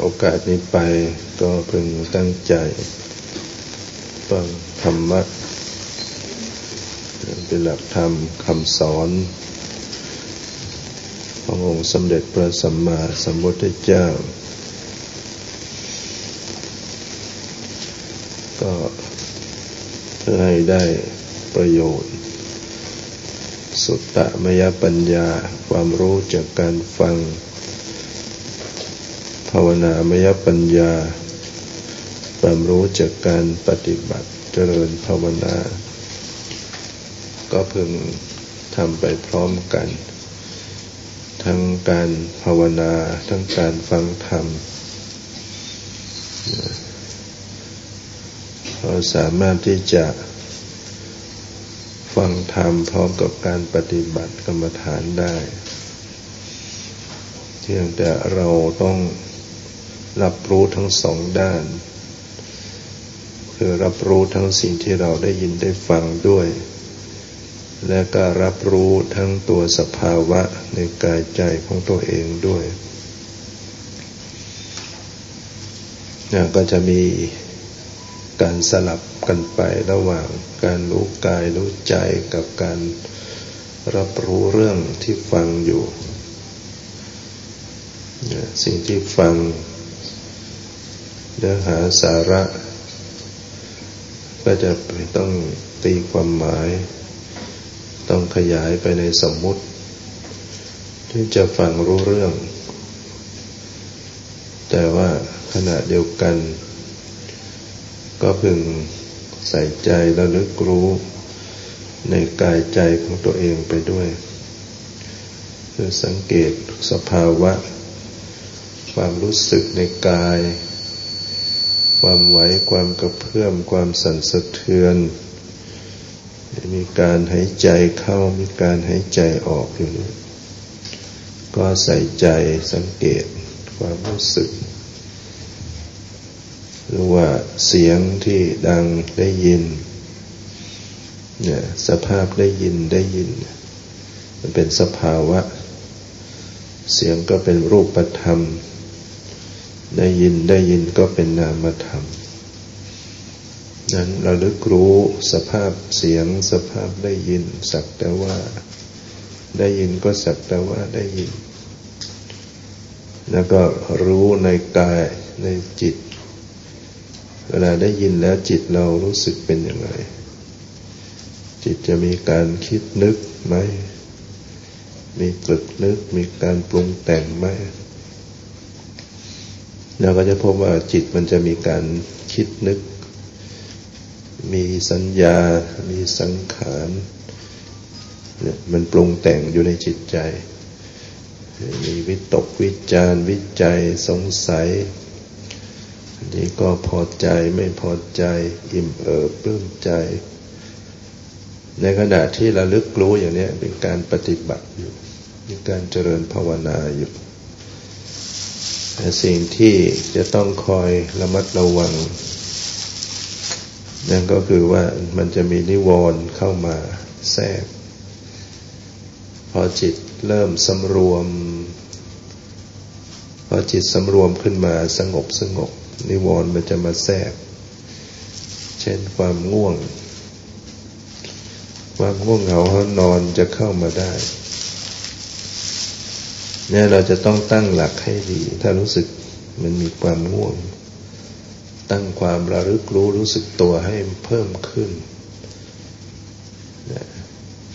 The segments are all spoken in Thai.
โอกาสนี้ไปก็พึงตั้งใจฟังธรรมะเป็นหลักธรรมคำสอนขององค์สมเด็จพระสัมมาสัมพุทธเจ้า ก็เพื่อให้ได้ประโยชน์ สุตตะมยปัญญาความรู้จากการฟังาวนามยปัญญา ความรู้จากการปฏิบัติเจริญภาวนา ก็พึงทำไปพร้อมกัน ทั้งการภาวนา ทั้งการฟังธรรมเราสามารถที่จะฟังธรรมพร้อมกับการปฏิบัติกรรมฐานได้เพียงแต่เราต้อง รับรู้ทั้งสองด้าน คือรับรู้ทั้งสิ่งที่เราได้ยินได้ฟังด้วย และก็รับรู้ทั้งตัวสภาวะในกายใจของตัวเองด้วยนะก็จะมีการสลับกันไประหว่างการรู้กายรู้ใจกับการรับรู้เรื่องที่ฟังอยู่ สิ่งที่ฟัง เนื้อหาสาระ ก็จะต้องตีความหมาย ต้องขยายไปในสมมุติ ที่จะฟังรู้เรื่อง แต่ว่าขณะเดียวกัน ก็พึงใส่ใจและลึกรู้ในกายใจของตัวเองไปด้วยคือสังเกตสภาวะ ความรู้สึกในกาย ความไหวความกระเพื่อมความสั่นสะเทือน มีการหายใจเข้ามีการหายใจออกอยู่ ก็ใส่ใจสังเกตความรู้สึก หรือว่าเสียงที่ดังได้ยินเนี่ยสภาพได้ยินได้ยิน มันเป็นสภาวะ เสียงก็เป็นรูปธรรม ได้ยินได้ยินก็เป็นนามธรรม นั้นเราลึกรู้สภาพเสียงสภาพได้ยิน สักแต่ว่า ได้ยินก็สักแต่ว่าได้ยิน แล้วก็รู้ในกายในจิต เวลาได้ยินแล้วจิตเรารู้สึกเป็นยังไงจิตจะมีการคิดนึกไหม มีตรึกนึก มีการปรุงแต่งไหม เราก็จะพบว่าจิตมันจะมีการคิดนึก มีสัญญา มีสังขารเนี่ยมันปรุงแต่งอยู่ในจิตใจ มีวิตกวิจารวิจัยสงสัยอันนี้ก็พอใจไม่พอใจ อิ่มเอิบปลื้มใจ ในขณะที่ระลึกรู้อย่างนี้เป็นการปฏิบัติอยู่มีการเจริญภาวนาอยู่ สิ่งที่จะต้องคอยระมัดระวัง นั่นก็คือว่ามันจะมีนิวรณ์เข้ามาแทรก พอจิตเริ่มสำรวม พอจิตสำรวมขึ้นมาสงบสงบ นิวรณ์มันจะมาแทรก เช่นความง่วง ความง่วงเหงาหานอนจะเข้ามาได้ เนี่ยเราจะต้องตั้งหลักให้ดี ถ้ารู้สึกมันมีความง่วง ตั้งความระลึกรู้รู้สึกตัวให้เพิ่มขึ้น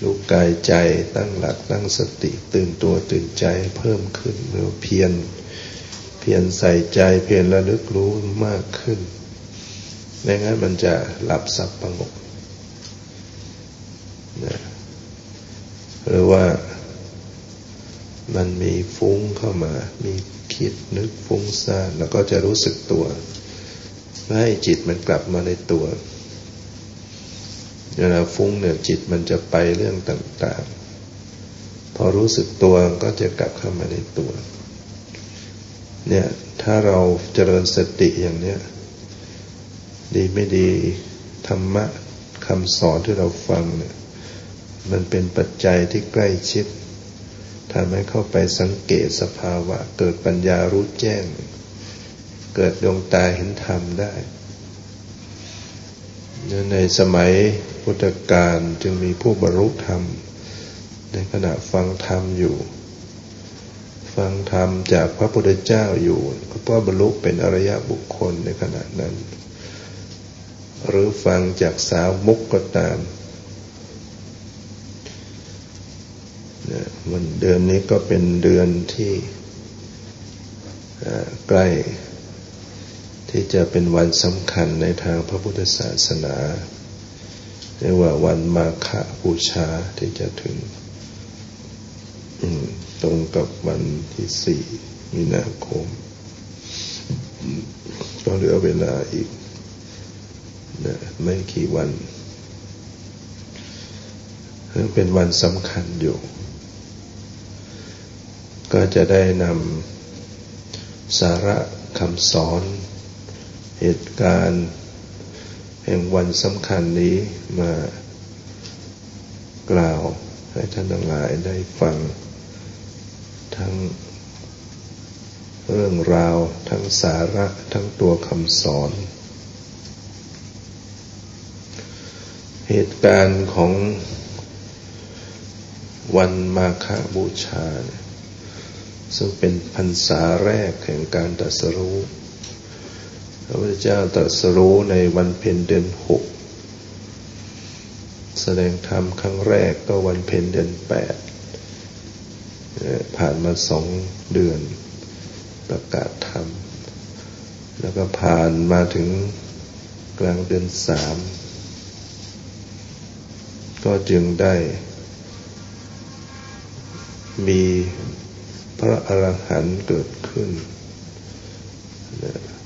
รู้กายใจตั้งหลักตั้งสติตื่นตัวตื่นใจเพิ่มขึ้นหรือเพียรเพียรใส่ใจเพียรระลึกรู้มากขึ้นไม่งั้นมันจะหลับสับประงกหรือว่า มันมีฟุ้งเข้ามา มีคิดนึกฟุ้งซ่านแล้วก็จะรู้สึกตัว ให้จิตมันกลับมาในตัวเวลาฟุ้งเนี่ยจิตมันจะไปเรื่องต่างๆ พอรู้สึกตัวก็จะกลับเข้ามาในตัว เนี่ยถ้าเราเจริญสติอย่างเนี้ยดีไม่ดีธรรมะคำสอนที่เราฟังเนี่ยมันเป็นปัจจัยที่ใกล้ชิด ทำให้เข้าไปสังเกตสภาวะ เกิดปัญญารู้แจ้ง เกิดดวงตาเห็นธรรมได้ในสมัยพุทธกาลจึงมีผู้บรรลุธรรม ในขณะฟังธรรมอยู่ ฟังธรรมจากพระพุทธเจ้าอยู่ก็บรรลุเป็นอริยบุคคลในขณะนั้น หรือฟังจากสาวมุกก็ตาม วันเดือนนี้ก็เป็นเดือนที่ใกล้ ที่จะเป็นวันสำคัญในทางพระพุทธศาสนาเรียกว่าวันมาฆบูชาที่จะถึงตรงกับวันที่สี่มีนาคม ก็เหลือเวลาอีกนะไม่กี่วัน เป็นวันสำคัญอยู่ ก็จะได้นำสาระคำสอน เหตุการณ์แห่งวันสำคัญนี้มากล่าวให้ท่านทั้งหลายได้ฟัง ทั้งเรื่องราว ทั้งสาระ ทั้งตัวคำสอน เหตุการณ์ของวันมาฆบูชา ซึ่งเป็นพรรษาแรกแห่งการตรัสรู้พระพุทธเจ้าตรัสรู้ในวันเพ็ญเดือนหกแสดงธรรมครั้งแรกก็วันเพ็ญเดือนแปดผ่านมาสองเดือนประกาศธรรม แล้วก็ผ่านมาถึงกลางเดือนสามก็จึงได้มี พระอรหันต์เกิดขึ้น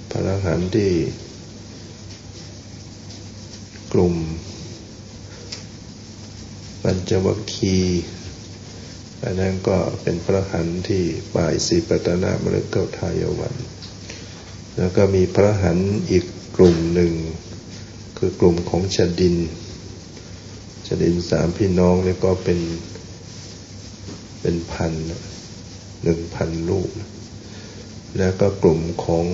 พระอรหันต์ที่กลุ่มปัญจวัคคีอันนั้นก็เป็นพระหันที่ป่ายสีปตนามฤกทายวัน แล้วก็มีพระหันอีกกลุ่มหนึ่ง คือกลุ่มของชดินชดินสามพี่น้องนี่ก็เป็นเป็นพัน หนึ่งพันลูกแล้วก็กลุ่มของ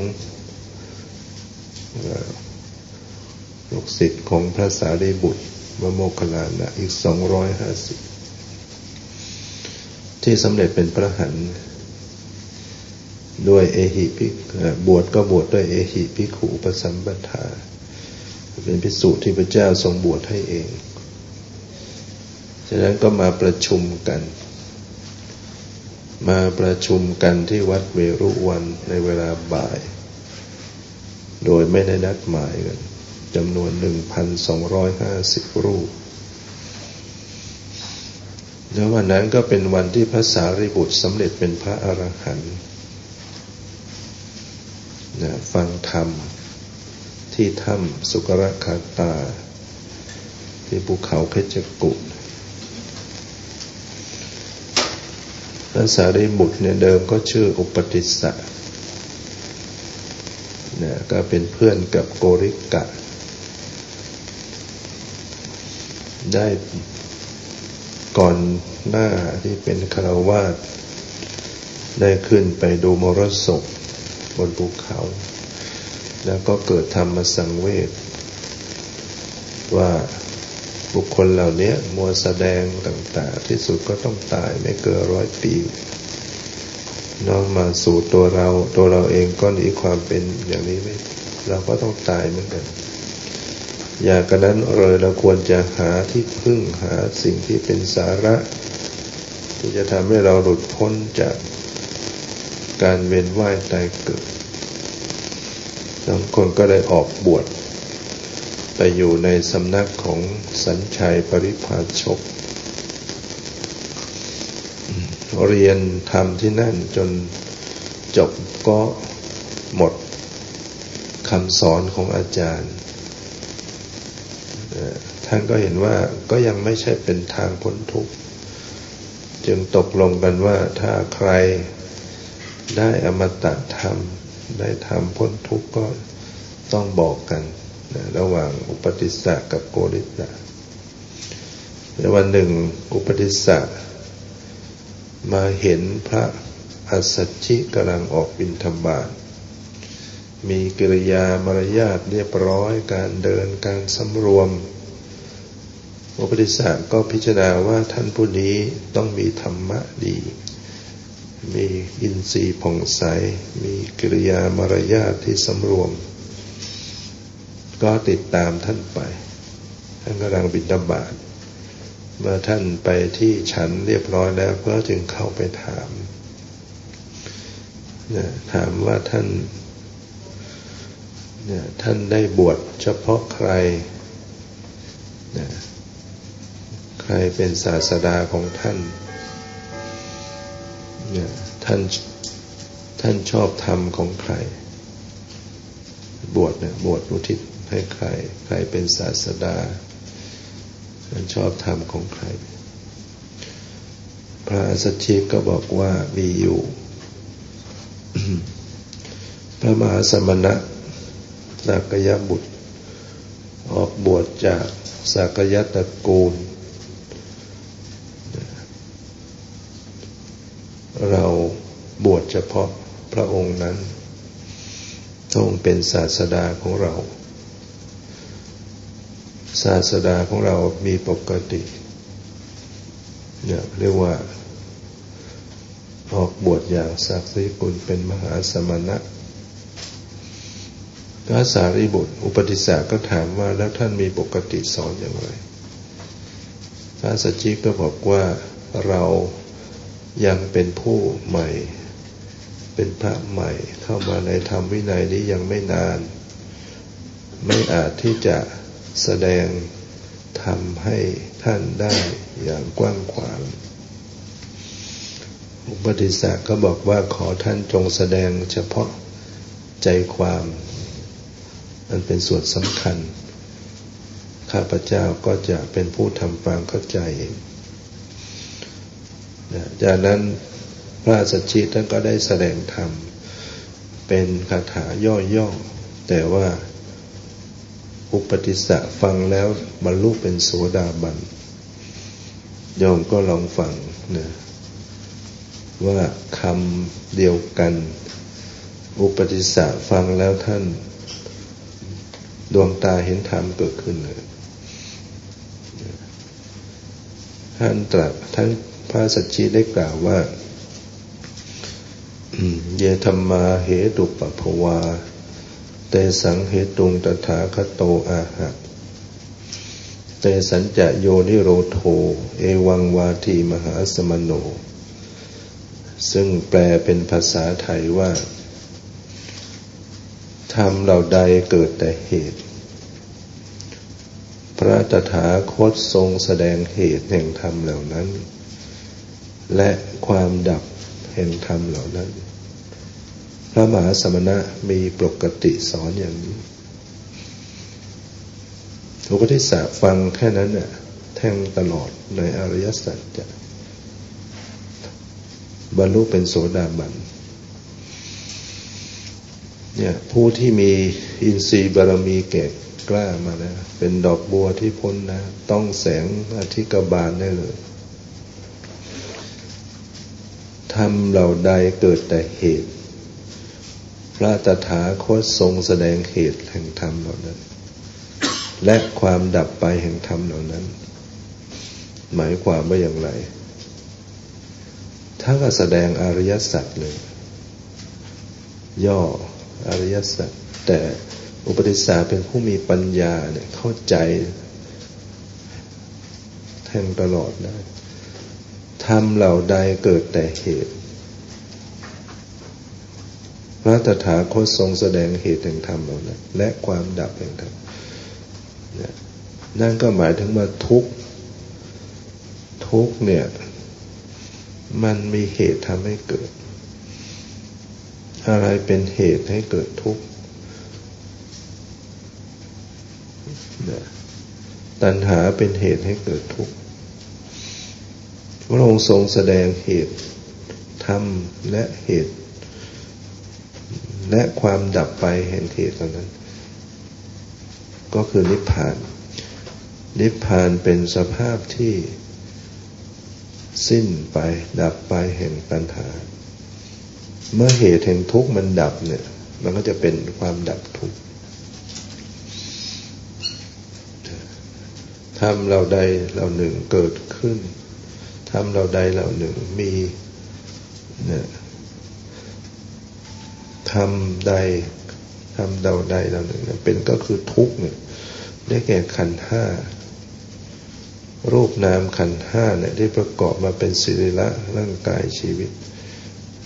ลูกศิษย์ของพระสารีบุตรมโมคลานะอีกสองร้อยห้าสิบที่สำเร็จเป็นพระหันด้วยเอหิพิบวชก็บวชด้วยเอหิพิขูปสัมปทา เป็นพิสูจน์ที่พระเจ้าทรงบวชให้เอง ฉะนั้นก็มาประชุมกัน มาประชุมกันที่วัดเวรุวันในเวลาบ่าย โดยไม่ได้นัดหมายกันจำนวนหนึ่งพันสองร้อยห้าสิบรูปแล้ววันนั้นก็เป็นวันที่พระสารีบุตรสำเร็จเป็นพระอรหันต์นะฟังธรรม ที่ถ้ำสุกรคาตา ที่ภูเขาเพชรกุฏ ระสารีบุตรเนี่ยเดิมก็ชื่ออุปติสสะนะก็เป็นเพื่อนกับโกริกะ ได้ก่อนหน้าที่เป็นคารวาสได้ขึ้นไปดูมรสพบนภูเขา แล้วก็เกิดธรรมสังเวชว่า บุคคลเหล่านี้มัวแสดงต่าง ๆ ที่สุดก็ต้องตายไม่เกินร้อยปีน้อมมาสู่ตัวเราตัวเราเองก็หนีความเป็นอย่างนี้ไม่เราก็ต้องตายเหมือนกัน อย่างกันนั้นเลยเราควรจะหาที่พึ่งหาสิ่งที่เป็นสาระ ที่จะทำให้เราหลุดพ้นจากการเวียนว่ายตายเกิดบางคนก็ได้ออกบวช ไปอยู่ในสำนักของสัญชัยปริพาชก เรียนทำที่นั่นจนจบก็หมดคำสอนของอาจารย์ ท่านก็เห็นว่าก็ยังไม่ใช่เป็นทางพ้นทุกข์ จึงตกลงกันว่าถ้าใครได้อมตะธรรม ได้ทำพ้นทุกข์ก็ต้องบอกกัน ระหว่างอุปติสสะกับโกริสะในวันหนึ่งอุปติสสะมาเห็นพระอัสสชิกำลังออกบินธบาตมีกิริยามารยาทเรียบร้อยการเดินการสำรวมพระปฏิสัก็พิจารณาว่าท่านผู้นี้ต้องมีธรรมะดี มีอินทรีย์ผ่องใส มีกิริยามารยาทที่สำรวม ก็ติดตามท่านไป ท่านกำลังบิณฑบาตเมื่อท่านไปที่ฉันเรียบร้อยแล้วก็จึงเข้าไปถามนะถามว่าท่านนี่ยท่านได้บวชเฉพาะใครนะใครเป็นศาสดาของท่านนี่ยท่านท่านชอบธรรมของใคร บวชเนี่ยบวชอุทิศ ให้ใคร ใครเป็นศาสดาชอบธรรมของใคร พระสัจจิก็บอกว่ามีอยู่ พระมหาสมณะสากยบุตร ออกบวชจากสากยตระกูล เราบวชเฉพาะพระองค์นั้นทรงเป็นศาสดาของเรา ศาสดาของเรามีปกติเนี่ยเรียกว่า ออกบวชอย่างศักดิ์สิทธิ์กุลเป็นมหาสมณะพระสารีบุตร อุปติสสะก็ถามว่าแล้วท่านมีปกติสอนอย่างไรพระสัจจิก็บอกว่าเรายังเป็นผู้ใหม่ เป็นพระใหม่เข้ามาในธรรมวินัยนี้ยังไม่นาน ไม่อาจที่จะ แสดงทำให้ท่านได้อย่างกว้างขวาง อุปติสสะก็บอกว่าขอท่านจงแสดงเฉพาะใจความมันเป็นส่วนสำคัญ ข้าพเจ้าก็จะเป็นผู้ทำความเข้าใจจากนั้นพระสัจจิท่านก็ได้แสดงธรรม เป็นคาถาย่อๆแต่ว่า อุปติสสะฟังแล้วบรรลุเป็นโสดาบันโยมก็ลองฟังนะว่าคำเดียวกัน อุปติสสะฟังแล้วท่าน ดวงตาเห็นธรรมเกิดขึ้นเลยท่านตรัสท่านพระสัจจิได้กล่าวว่า เยธรรมาเหตุปภวา เตสังเหตุงตถาคโตอาหะ เตสัญจะโยนิโรโท เอวังวาทีมหาสมโน ซึ่งแปลเป็นภาษาไทยว่าธรรมเหล่าใดเกิดแต่เหตุ พระตถาคตทรงแสดงเหตุแห่งธรรมเหล่านั้น และความดับแห่งธรรมเหล่านั้น ระมหาสมณะมีปกติสอนอย่างนี้ทุกทิศาฟังแค่นั้นน่ะแทงตลอดในอริยสัจจะบรรลุเป็นโสดาบันเนี่ยผู้ที่มีอินทรีย์บารมีเก่กล้ามาแล้ว เป็นดอกบัวที่พ้นนะต้องแสงอาทิกบาลได้เลยทำเหล่าใดเกิดแต่เหตุ พระตถาคตทรงแสดงเหตุแห่งธรรมเหล่านั้น และความดับไปแห่งธรรมเหล่านั้น หมายความว่าอย่างไรถ้าก็แสดงอริยสัจเลยย่ออริยสัจแต่อุปติสสะเป็นผู้มีปัญญาเนี่ยเข้าใจแทงตลอดได้ทำเหล่าใดเกิดแต่เหตุ ระตถาคตทรงแสดงเหตุแห่งธรรมเหล่านั้นและความดับแห่งธรรมนั่นก็หมายถึงว่าทุกทุกเนี่ย มันมีเหตุทำให้เกิด อะไรเป็นเหตุให้เกิดทุกข์ตัณหาเป็นเหตุให้เกิดทุกข์พระองค์ทรงแสดงเหตุธรรมและเหตุ และความดับไปแห่งเหตุเหล่านั้น ก็คือนิพพาน นิพพานเป็นสภาพที่สิ้นไปดับไปแห่งตัณหา เมื่อเหตุแห่งทุกข์มันดับเนี่ย มันก็จะเป็นความดับทุกข์ทำเราใดเราหนึ่งเกิดขึ้นทำเราใดเราหนึ่งมีเนี่ย ทำใดทำเดาใดเราหนึ่งเป็นก็คือทุกข์เนี่ยได้แก่ขันห้ารูปนามขันห้าเนี่ยได้ประกอบมาเป็นสิริละร่างกายชีวิต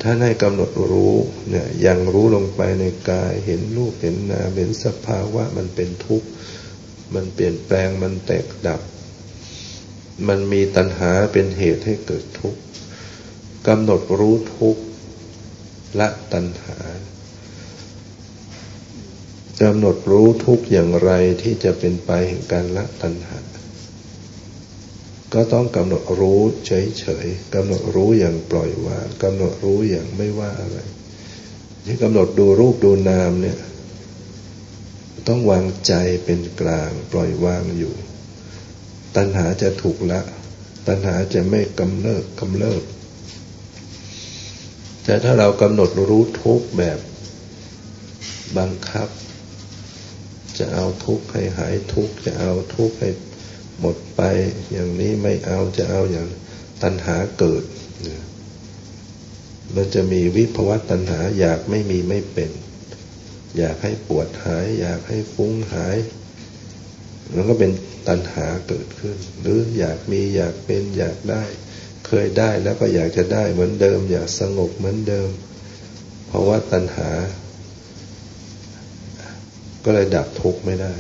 ถ้าให้กำหนดรู้เนี่ยยังรู้ลงไปในกายเห็นรูปเห็นนามเห็นสภาวะมันเป็นทุกข์ มันเปลี่ยนแปลงมันแตกดับ มันมีตัณหาเป็นเหตุให้เกิดทุกข์กำหนดรู้ทุกข์ละตัณหา กำหนดรู้ทุกอย่างไรที่จะเป็นไปแห่งการละตัณหา ก็ต้องกำหนดรู้เฉยๆกำหนดรู้อย่างปล่อยวางกำหนดรู้อย่างไม่ว่าอะไรที่กำหนดดูรูปดูนามเนี่ย ต้องวางใจเป็นกลางปล่อยวางอยู่ ตัณหาจะถูกละ ตัณหาจะไม่กำเริบกำเริบแต่ถ้าเรากำหนดรู้ทุกแบบบังคับ จะเอาทุกข์ให้หายทุกข์จะเอาทุกข์ให้หมดไป อย่างนี้ไม่เอาจะเอาอย่างตัณหาเกิด มันจะมีวิภวะตัณหาอยากไม่มีไม่เป็น อยากให้ปวดหาย อยากให้ฟุ้งหายมันก็เป็นตัณหาเกิดขึ้น หรืออยากมีอยากเป็นอยากได้ เคยได้แล้วก็อยากจะได้เหมือนเดิม อยากสงบเหมือนเดิม เพราะว่าตัณหา ก็เลยดับทุกข์ไม่ได้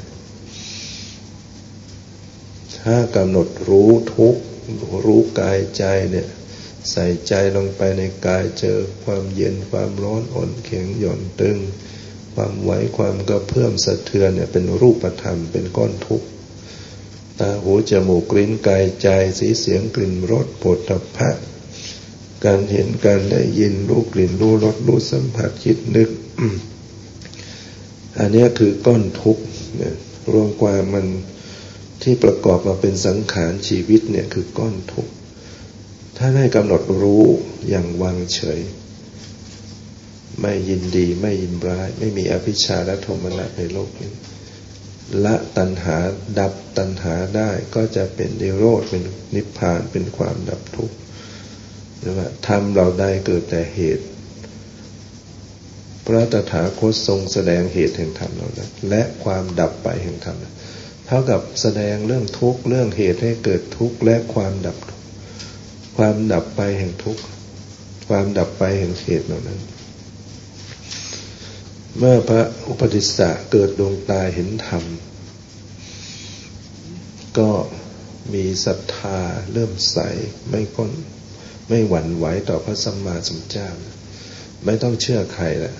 ถ้ากำหนดรู้ทุกข์รู้กายใจเนี่ย ใส่ใจลงไปในกายเจอความเย็นความร้อนอ่อนแข็งหย่อนตึง ความไหวความกระเพื่อมสะเทือนเนี่ยเป็นรูปธรรมเป็นก้อนทุกข์ตาหูจมูกกลิ้นกายใจสีเสียงกลิ่นรสผดทพะการเห็นการได้ยินรู้กลิ่นรู้รสรู้สัมผัสคิดนึก อันนี้คือก้อนทุกข์รวมความมันที่ประกอบมาเป็นสังขารชีวิตเนี่ยคือก้อนทุกข์ถ้าได้กำหนดรู้อย่างวางเฉย ไม่ยินดีไม่ยินร้าย ไม่มีอภิชาและโทมนัสในโลกนี้ละตัณหาดับตัณหาได้ก็จะเป็นนิโรธเป็นนิพพานเป็นความดับทุกข์หรือว่าทำเราได้เกิดแต่เหตุ พระตถาคตทรงแสดงเหตุแห่งธรรมเหล่านั้นและความดับไปแห่งธรรมเท่ากับแสดงเรื่องทุกข์เรื่องเหตุให้เกิดทุกข์และความดับ ความดับไปแห่งทุกข์ความดับไปแห่งเหตุเหล่านั้น เมื่อพระอุปติสสะเกิดดวงตาเห็นธรรม ก็มีศรัทธาเริ่มใสไม่ก้นไม่หวั่นไหวต่อพระสัมมาสัมพุทธเจ้า ไม่ต้องเชื่อใครแหละ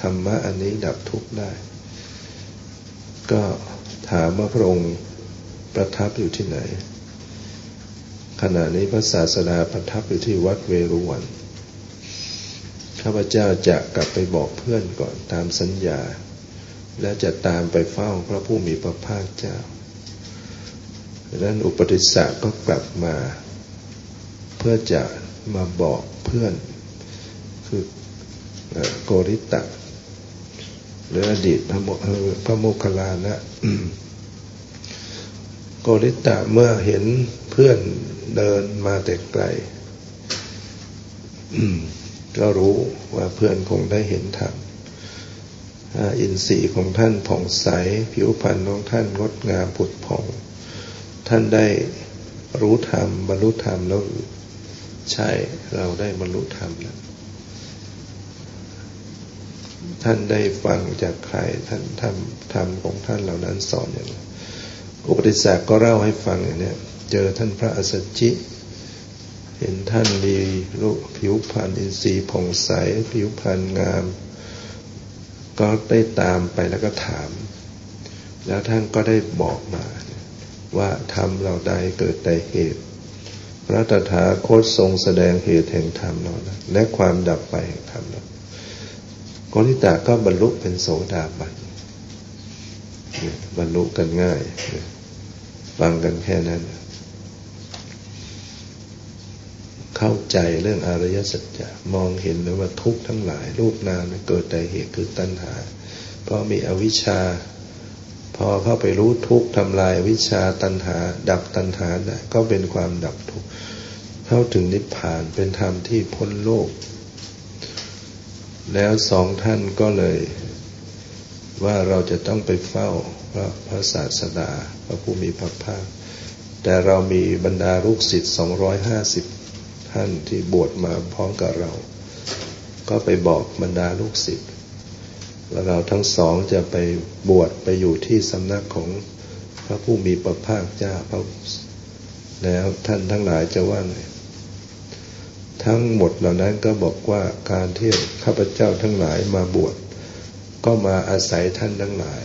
ธรรมะอันนี้ดับทุกข์ได้ ก็ถามว่าพระองค์ประทับอยู่ที่ไหน ขณะนี้พระศาสดาประทับอยู่ที่วัดเวรุวัน ข้าพเจ้าจะกลับไปบอกเพื่อนก่อนตามสัญญา และจะตามไปเฝ้าพระผู้มีพระภาคเจ้าดังนั้นอุปติสสะก็กลับมา เพื่อจะมาบอกเพื่อน คือโกริตะ หรืออดีตพระโมพระโมคคัลลานะโกริตะเมื่อเห็นเพื่อนเดินมาแต่ไกลก็รู้ว่าเพื่อนคงได้เห็นธรรมอินทรีย์ของท่านผ่องใส ผิวพรรณของท่านงดงามผุดผ่อง ท่านได้รู้ธรรมบรรลุธรรมแล้วใช่เราได้บรรลุธรรมแล้ว ท่านได้ฟังจากใครท่านทำธรรมของท่านเหล่านั้นสอนอย่างไรอุปติสสกก็เล่าให้ฟังอย่างนี้เจอท่านพระอสจิ เห็นท่านมีรูปผิวพรรณอินทรีย์ผ่องใสผิวพรรณงาม ก็ได้ตามไปแล้วก็ถาม แล้วท่านก็ได้บอกมา ว่าธรรมเราใดเกิดแต่เหตุ พระตถาคตทรงแสดงเหตุแห่งธรรมเรานั้นและความดับไปแห่งธรรมเรา โกริตาก็บรรลุเป็นโสดาบันบรรลุกันง่ายฟังกันแค่นั้น เข้าใจเรื่องอริยสัจจะมองเห็นเลยว่าทุกข์ทั้งหลาย รูปนามเกิดแต่เหตุคือตัณหา เพราะมีอวิชชา พอเข้าไปรู้ทุกข์ทำลายวิชาตัณหา ดับตัณหาได้ก็เป็นความดับทุกข์เข้าถึงนิพพานเป็นธรรมที่พ้นโลก แล้วสองท่านก็เลย ว่าเราจะต้องไปเฝ้าพระพระศาสดาพระผู้มีพระภาค แต่เรามีบรรดาลูกศิษย์สองร้อยห้าสิบท่านที่บวชมาพร้อมกับเรา ก็ไปบอกบรรดาลูกศิษย์ว่าเราทั้งสองจะไปบวชไปอยู่ที่สำนักของพระผู้มีพระภาคเจ้าพระแล้วท่านทั้งหลายจะว่าไง ทั้งหมดเหล่านั้นก็บอกว่าการที่ข้าพเจ้าทั้งหลายมาบวชก็มาอาศัยท่านทั้งหลาย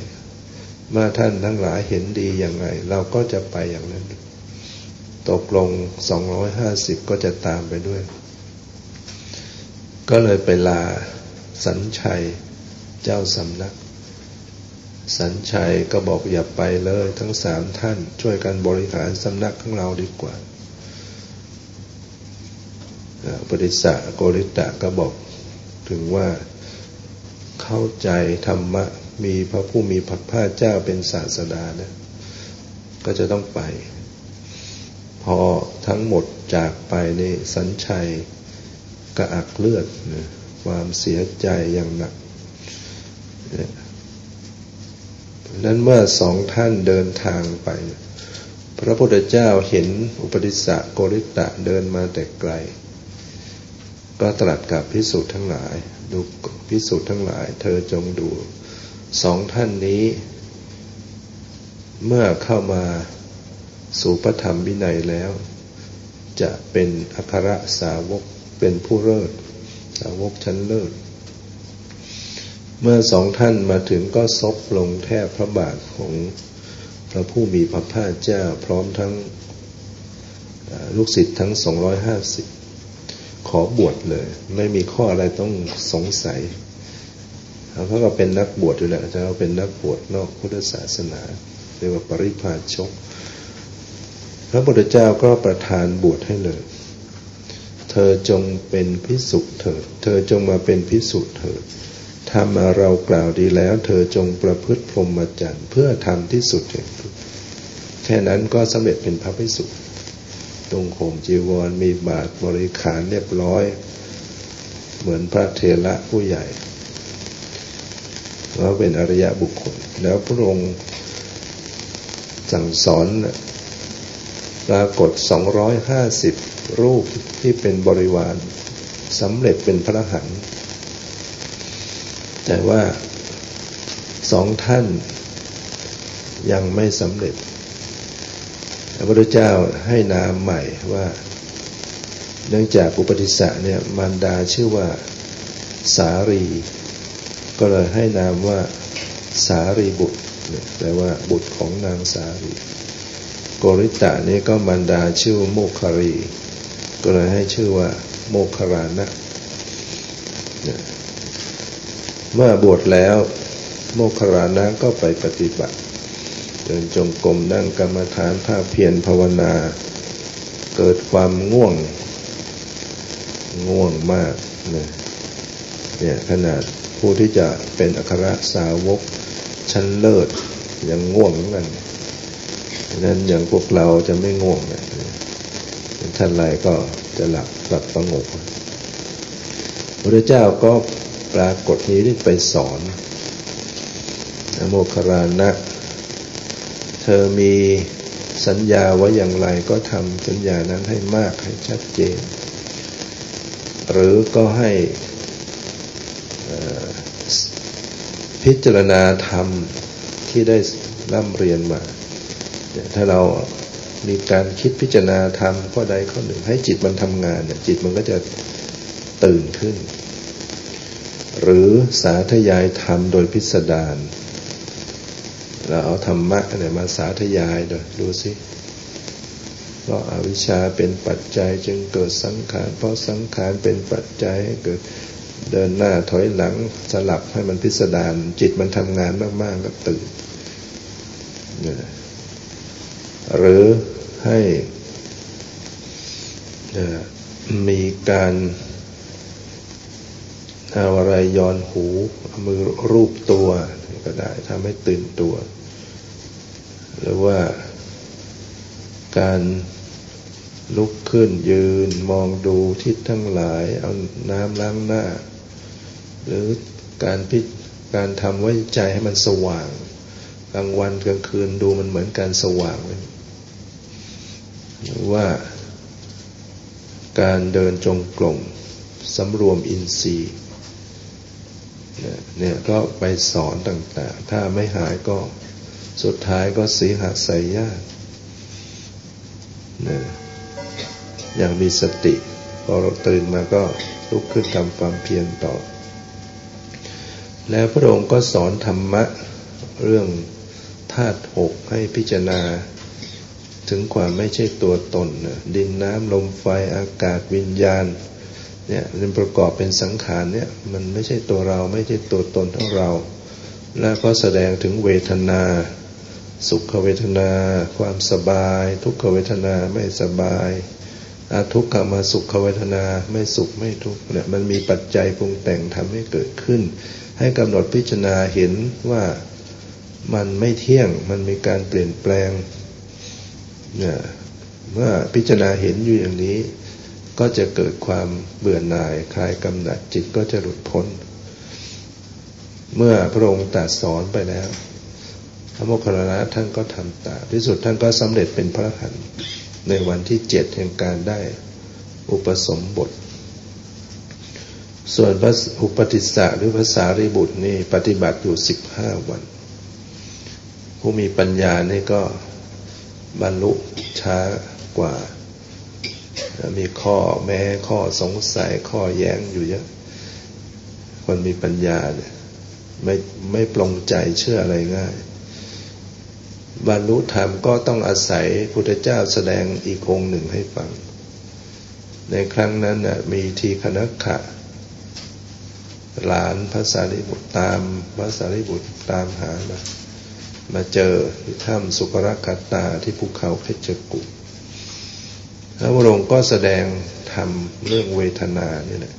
เมื่อท่านทั้งหลายเห็นดีอย่างไรเราก็จะไปอย่างนั้น ตกลงสองร้อยห้าสิบก็จะตามไปด้วย ก็เลยไปลาสัญชัยเจ้าสำนัก สัญชัยก็บอกอย่าไปเลยทั้งสามท่าน ช่วยกันบริหารสำนักของเราดีกว่า ปริสะโกริตะก็บอกถึงว่าเข้าใจธรรมะมีพระผู้มีพระภาคเจ้าเป็นศาสดานะ ก็จะต้องไป พอทั้งหมดจากไปในสัญชัยกระอักเลือดนะความเสียใจอย่างหนักนั้นเมื่อสองท่านเดินทางไป พระพุทธเจ้าเห็นอุปติสสะโกริตะเดินมาแต่ไกล ก็ตรัสกับพิสุทธ์ทั้งหลาย ดูพิสุทธ์ทั้งหลาย เธอจงดูสองท่านนี้ เมื่อเข้ามาสู่พระธรรมวินัยแล้ว จะเป็นอัครสาวกเป็นผู้เลิศสาวกชั้นเลิศเมื่อสองท่านมาถึงก็ซบลงแทบพระบาทของพระผู้มีพระภาคเจ้าพร้อมทั้งลูกศิษย์ทั้ง 250 ขอบวชเลย ไม่มีข้ออะไรต้องสงสัยเขาก็เป็นนักบวชอยู่แล้วจะเขาเป็นนักบวชนอกพุทธศาสนาเรียกว่าปริพาชก พระพุทธเจ้าก็ประทานบวชให้เลย เธอจงเป็นพิสุเถิด เธอจงมาเป็นพิสุเถิดทำมาเรากล่าวดีแล้ว เธอจงประพฤติพรหมจรรย์เพื่อทำที่สุดแห่งแค่นั้นก็สำเร็จเป็นพระพิสุต รงโขมจีวรมีบาทบริขารเรียบร้อย เหมือนพระเทระผู้ใหญ่ว่าเป็นอริยะบุคคล แล้วพระองค์สั่งสอนปรากฏ 250 รูปที่เป็นบริวารสำเร็จเป็นพระหันแต่ว่าสองท่านยังไม่สำเร็จ ระพุทธเจ้าให้นามใหม่ว่า เนื่องจากอุปติสสะเนี่ยมารดาชื่อว่าสารี ก็เลยให้นามว่าสารีบุตรแปลว่าบุตรของนางสารี โกริตะนี่ก็มันดาชื่อโมคคารี ก็เลยให้ชื่อว่าโมคคารานะ เมื่อบวชแล้วโมคคารานะก็ไปปฏิบัติ เดินจงกรมนั่งกรรมฐานภาพเพียรภาวนา เกิดความง่วง ง่วงมากเนี่ยขนาดผู้ที่จะเป็นอัครสาวกชั้นเลิศยังง่วงเหมือนกันนั้นอย่างพวกเราจะไม่ง่วงนะท่านไรก็จะหลับหลับสงบพระเจ้าก็ปรากฏนี้ได้ไปสอนโมครานะ เธอมีสัญญาไว้อย่างไรก็ทำสัญญานั้นให้มากให้ชัดเจน หรือก็ให้พิจารณาธรรมที่ได้ร่ำเรียนมา ถ้าเรามีการคิดพิจารณาทำข้อใดข้อหนึ่ง ให้จิตมันทำงานเนี่ยจิตมันก็จะตื่นขึ้น หรือสาธยายธรรมโดยพิสดาร เราเอาธรรมะอะไรมาสาธยายดูดูสิเพราะอาวิชชาเป็นปัจจัยจึงเกิดสังขาร เพราะสังขารเป็นปัจจัยให้เกิดเดินหน้าถอยหลังสลับให้มันพิสดารจิตมันทำงานมากๆก็ตื่นนี่หรือให้มีการเอาอะไรย้อนหูมือรูปตัว ก็ได้ทำให้ตื่นตัว หรือว่าการลุกขึ้นยืนมองดูทิศทั้งหลาย เอาน้ำล้างหน้า หรือการพิการทำไว้ใจให้มันสว่างกลางวันกลางคืนดูมันเหมือนการสว่างเลยหรือว่าการเดินจงกรมสำรวมอินทรีย์ เนี่ยก็ไปสอนต่างๆ ถ้าไม่หายก็สุดท้ายก็สีหาส่ยากนะอย่างมีสติ พอเราตื่นมาก็ลุกขึ้นทำความเพียรต่อ แล้วพระองค์ก็สอนธรรมะเรื่องธาตุหกให้พิจารณา ถึงความไม่ใช่ตัวตนนะดินน้ำลมไฟอากาศวิญญาณ เนี่ยมันประกอบเป็นสังขารเนี่ยมันไม่ใช่ตัวเราไม่ใช่ตัวตนของเรา แล้วก็แสดงถึงเวทนา สุขเวทนา ความสบาย ทุกขเวทนาไม่สบายอาทุกขมาสุขเวทนาไม่สุขไม่ทุกเนี่ยมันมีปัจจัยปรุงแต่งทำให้เกิดขึ้น ให้กำหนดพิจารณาเห็นว่ามันไม่เที่ยงมันมีการเปลี่ยนแปลงเนี่ยเมื่อพิจารณาเห็นอยู่อย่างนี้ ก็จะเกิดความเบื่อหน่ายคลายกำหนัดจิตก็จะหลุดพ้น เมื่อพระองค์ตรัสสอนไปแล้วพระโมคคัลลานะท่านก็ทำตามที่สุดท่านก็สำเร็จเป็นพระหันในวันที่เจ็ดแห่งการได้อุปสมบท ส่วนพระอุปติสสะหรือภาษาริบุตรนี่ปฏิบัติอยู่สิบห้าวัน ผู้มีปัญญานี่ก็บรรลุช้ากว่า มีข้อแม้ข้อสงสัยข้อแย้งอยู่เยอะ คนมีปัญญาเนี่ยไม่ไม่ปลงใจเชื่ออะไรง่าย บรรลุธรรมก็ต้องอาศัยพุทธเจ้าแสดงอีกองหนึ่งให้ฟัง ในครั้งนั้นน่ะมีทีคณขะ หลานพระสารีบุตรตามพระสารีบุตรตามหามามาเจอที่ถ้ำสุกรกัตตาที่ภูเขาเพชรกุฏ พระบรมก็แสดงทำเรื่องเวทนานี่แหละ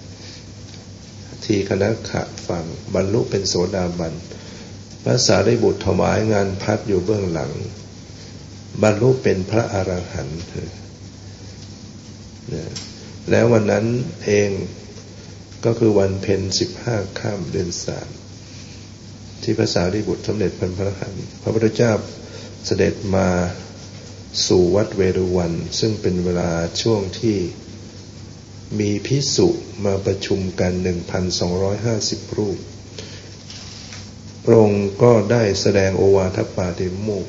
ทีคณะขะฟังบรรลุเป็นโสดาบันพระสารีบุตรถวายงานพัดอยู่เบื้องหลัง บรรลุเป็นพระอรหันต์แล้ววันนั้นเองก็คือวันเพ็ญสิบห้าค่ำเดือนสามที่พระสารีบุตรสำเร็จเป็นพระอรหันต์พระพุทธเจ้าเสด็จมา สู่วัดเวรุวัน ซึ่งเป็นเวลาช่วงที่มีพิสุมาประชุมกัน 1,250 รูป พระองค์ก็ได้แสดงโอวาทปาติโมก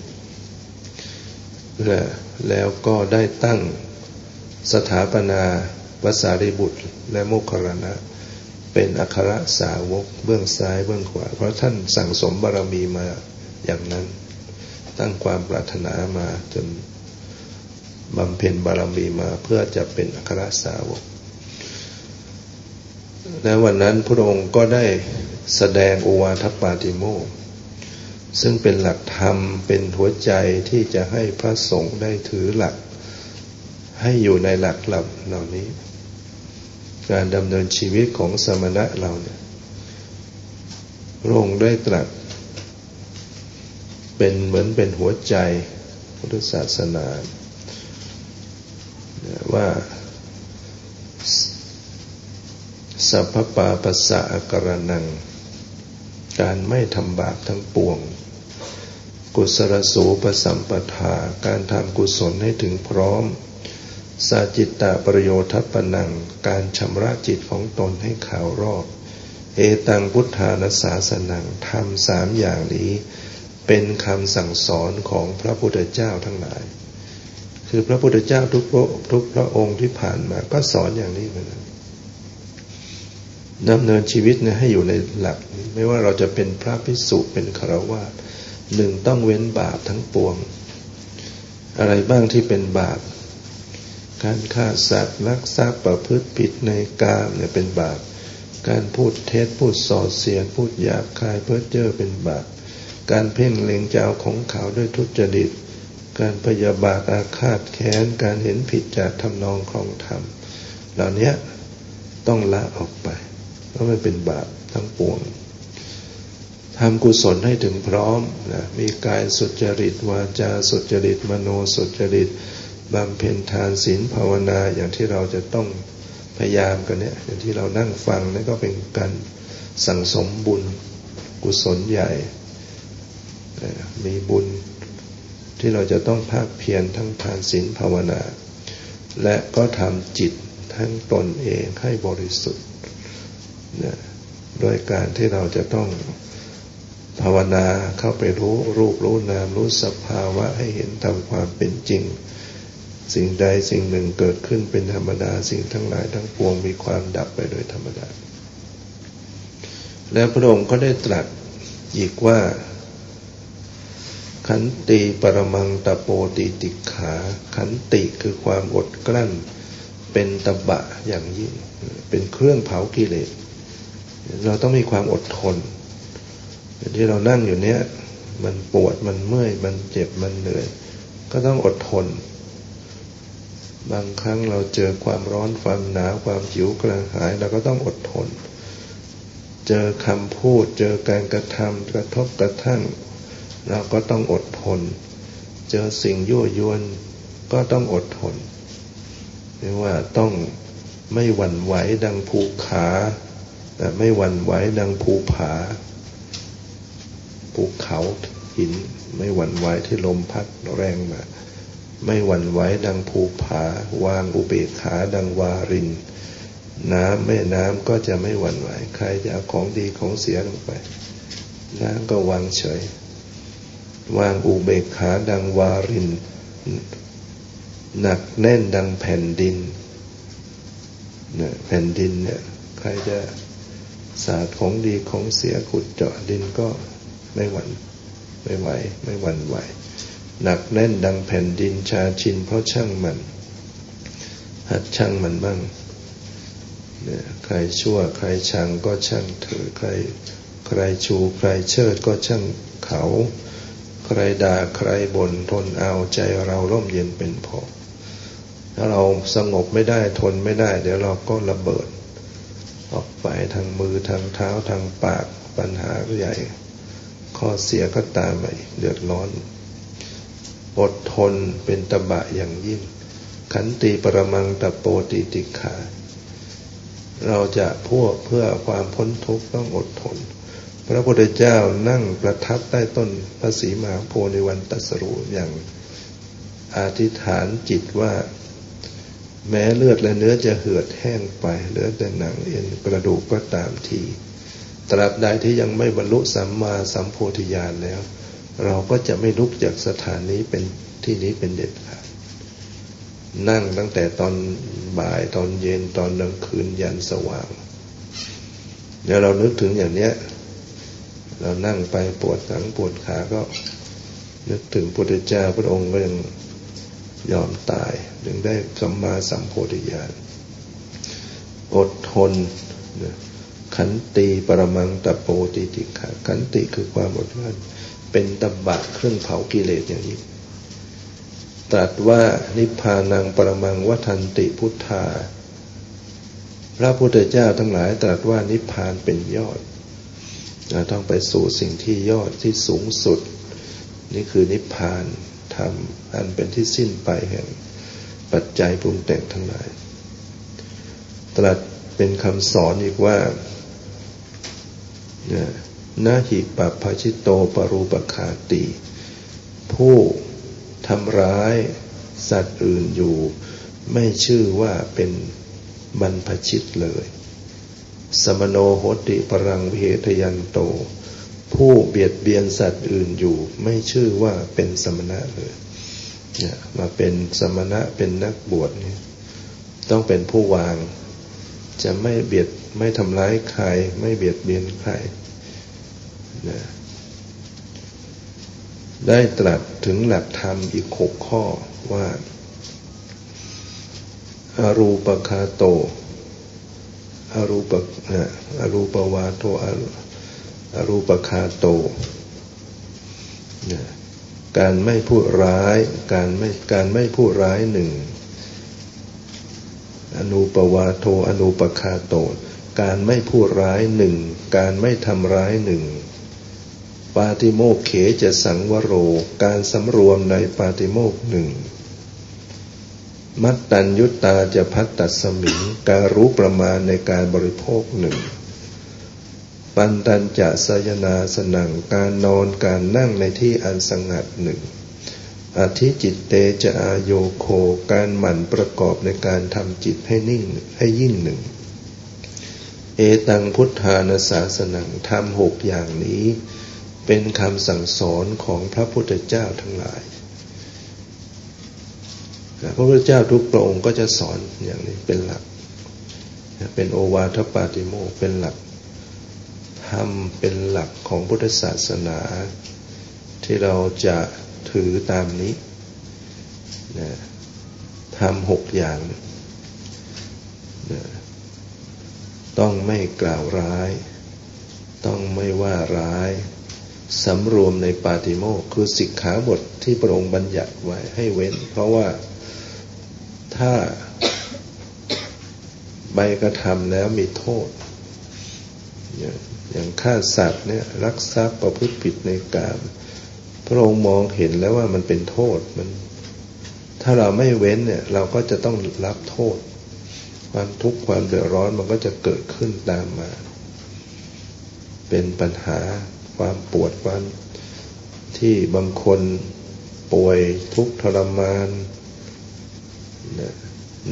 และแล้วก็ได้ตั้งสถาปนาภาษาริบุตรและโมคคารณะ เป็นอัครสาวกเบื้องซ้ายเบื้องขวา เพราะท่านสั่งสมบารมีมาอย่างนั้น ตั้งความปรารถนามาจน บำเพ็ญบารมีมาเพื่อจะเป็นอัครสาวกและวันนั้นพระองค์ก็ได้แสดงโอวาทปาติโมกซึ่งเป็นหลักธรรมเป็นหัวใจที่จะให้พระสงฆ์ได้ถือหลัก ให้อยู่ในหลักหลับเหล่านี้ การดำเนินชีวิตของสมณะเราเนี่ยพระองค์ได้ตรัสเป็นเหมือนเป็นหัวใจพุทธศาสนา ว่าสัพพปาปัสสะกรนัง การไม่ทำบาปทั้งปวง กุศลสูปสัมปทา การทำกุศลให้ถึงพร้อม สาจิตตะประโยชน์ปนัง การชำระจิตของตนให้ขาวรอบ เอตังพุทธานาสาสนังทำสามอย่างนี้ เป็นคำสั่งสอนของพระพุทธเจ้าทั้งหลาย คือพระพุทธเจ้าทุกพระทุกพระองค์ที่ผ่านมา ก็สอนอย่างนี้เหมือนกันดำเนินชีวิตเนี่ยให้อยู่ในหลัก ไม่ว่าเราจะเป็นพระภิกษุเป็นคารวะหนึ่งต้องเว้นบาปทั้งปวง อะไรบ้างที่เป็นบาป การฆ่าสัตว์ลักทรัพย์ประพฤติผิดในกามเนี่ยเป็นบาป การพูดเท็จพูดส่อเสียดพูดหยาบคายเพ้อเจ้อเป็นบาป การเพ่งเล็งจะเอาของเขาด้วยทุจริต การพยาบาทอาฆาตแค้น การเห็นผิดจากทำนองครองธรรม เหล่านี้ต้องละออกไปเพราะมันเป็นบาปทั้งปวงทำกุศลให้ถึงพร้อมนะมีกายสุจริตวาจาสุจริต มโนสุจริตบำเพ็ญทานศีลภาวนาอย่างที่เราจะต้องพยายามกันเนี่ยอย่างที่เรานั่งฟังนั่นก็เป็นการสั่งสมบุญกุศลใหญ่ มีบุญ ที่เราจะต้องภาคเพียรทั้งทานศีลภาวนา และก็ทำจิตทั้งตนเองให้บริสุทธิ์นะโดยการที่เราจะต้องภาวนาเข้าไปรู้รูปรู้นามรู้สภาวะให้เห็นตามความเป็นจริง สิ่งใดสิ่งหนึ่งเกิดขึ้นเป็นธรรมดาสิ่งทั้งหลายทั้งปวงมีความดับไปโดยธรรมดา แล้วพระองค์ก็ได้ตรัสอีกว่า ขันติปรมังตะโปติติขา ขันติคือความอดกลั้น เป็นตบะอย่างยิ่ง เป็นเครื่องเผากิเลส เราต้องมีความอดทน ที่เรานั่งอยู่เนี้ย มันปวดมันเมื่อย มันเจ็บมันเหนื่อย ก็ต้องอดทน บางครั้งเราเจอความร้อนความหนาวความหิวกระหายเราก็ต้องอดทน เจอคำพูด เจอการกระทำกระทบกระทั่ง เราก็ต้องอดทน เจอสิ่งยั่วยวนก็ต้องอดทนเรียกว่าต้องไม่หวั่นไหวดังภูขาแต่ไม่หวั่นไหวดังภูผา ภูเขาหิน ไม่หวั่นไหวที่ลมพัดแรงมา ไม่หวั่นไหวดังภูผา วางอุเบกขาดังวาริน น้ำแม่น้ำก็จะไม่หวั่นไหว ใครจะเอาของดีของเสียลงไปน้ำก็วางเฉย วางอุเบกขาดังวาริน หนักแน่นดังแผ่นดินนี่ยแผ่นดินเนี่ยใครจะศาสาดของดีของเสียขุดเจาะดินก็ไม่หวั่นไม่ไหว ไม่หวั่นไหว หนักแน่นดังแผ่นดินชาชินเพราะช่างมัน หัดช่างมันบ้างเนี่ยใครชั่ว ใครชังก็ช่างเถอใครใครชู ใครเชิดก็ช่างเขา ใครด่าใครบ่นทนเอาใจเราร่มเย็นเป็นพอถ้าเราสงบไม่ได้ทนไม่ได้ เดี๋ยวเราก็ระเบิด ออกไปทางมือทางเท้าทางปากปัญหาก็ใหญ่ ข้อเสียก็ตามไปเดือดร้อน อดทนเป็นตบะอย่างยิ่ง ขันติปรมังตะโปติติขา เราจะพวกเพื่อความพ้นทุกข์ต้องอดทน พระพุทธเจ้านั่งประทับใต้ต้นพระศรีมหาโพธิ์ในวันตัสรู้อย่างอธิษฐานจิตว่า แม้เลือดและเนื้อจะเหือดแห้งไปเหลือแต่หนังเอ็นกระดูกก็ตามที ตราบใดที่ยังไม่บรรลุสัมมาสัมโพธิญาณแล้ว เราก็จะไม่ลุกจากสถานนี้เป็นที่นี้เป็นเด็ดขาดนั่งตั้งแต่ตอนบ่ายตอนเย็นตอนกลางคืนยันสว่าง เดี๋ยวเรานึกถึงอย่างเนี้ย เรานั่งไปปวดหลังปวดขาก็นึกถึงพระพุทธเจ้าพระองค์ก็ยังยอมตายจึงได้สัมมาสัมโพธิญาณอดทนนะขันติปรมังตะโปติติขาขันติคือความอดกลั้นเป็นตบะเครื่องเผากิเลสอย่างนี้ ตรัสว่านิพพานังปรมังวัทันติพุทธา พระพุทธเจ้าทั้งหลายตรัสว่านิพพานเป็นยอด ต้องไปสู่สิ่งที่ยอดที่สูงสุด นี่คือนิพพานธรรมอันเป็นที่สิ้นไปแห่ง ปัจจัยปรุงแต่งทั้งหลาย ตรัสเป็นคำสอนอีกว่านาหิปัพชิโตปรูปคาติ ผู้ทำร้ายสัตว์อื่นอยู่ ไม่ชื่อว่าเป็นบรรพชิตเลย สมโนโหติปรังเวทยันโต ผู้เบียดเบียนสัตว์อื่นอยู่ ไม่ชื่อว่าเป็นสมณะเลยเนี่ยมาเป็นสมณะเป็นนักบวชเนี่ยต้องเป็นผู้วาง จะไม่เบียดไม่ทำร้ายใคร ไม่เบียดเบียนใครนะได้ตรัสถึงหลักธรรมอีกหกข้อว่าอารูปคาโต อรูปอรูปวาโตอรูปคาโต การไม่พูดร้าย การไม่การไม่พูดร้ายหนึ่ง อนุปวาโทอนุปคาโต การไม่พูดร้ายหนึ่ง การไม่ทำร้ายหนึ่ง ปาติโมกเขจะสังวโร การสำรวมในปาติโมกหนึ่ง มัตตัญยุตตาจะพัตตัสมิงการรู้ประมาณในการบริโภคหนึ่ง ปันตัญจะสยนาสนังการนอนการนั่งในที่อันสงัดหนึ่ง อธิจิตเตจะอาโยโคการหมั่นประกอบในการทำจิตให้นิ่งให้ยิ่งหนึ่ง เอตังพุทธานาสาสนังทำหกอย่างนี้ เป็นคำสั่งสอนของพระพุทธเจ้าทั้งหลาย พระพุทธเจ้าทุกพระองค์ก็จะสอนอย่างนี้เป็นหลัก เป็นโอวาทปาติโมเป็นหลักทำเป็นหลักของพุทธศาสนา ที่เราจะถือตามนี้นะทำหกอย่างนะต้องไม่กล่าวร้าย ต้องไม่ว่าร้าย สำรวมในปาติโมกคือสิกขาบทที่พระองค์บัญญัติไว้ให้เว้น เพราะว่าถ้าใบกระทำแล้วมีโทษ อย่างฆ่าสัตว์เนี่ยรักทรัพย์ประพฤติผิดในกาม พระองค์มองเห็นแล้วว่ามันเป็นโทษมัน ถ้าเราไม่เว้นเนี่ยเราก็จะต้องรับโทษ ความทุกข์ความเดือดร้อนมันก็จะเกิดขึ้นตามมา เป็นปัญหา ความปวดความที่บางคนป่วยทุกข์ทรมาน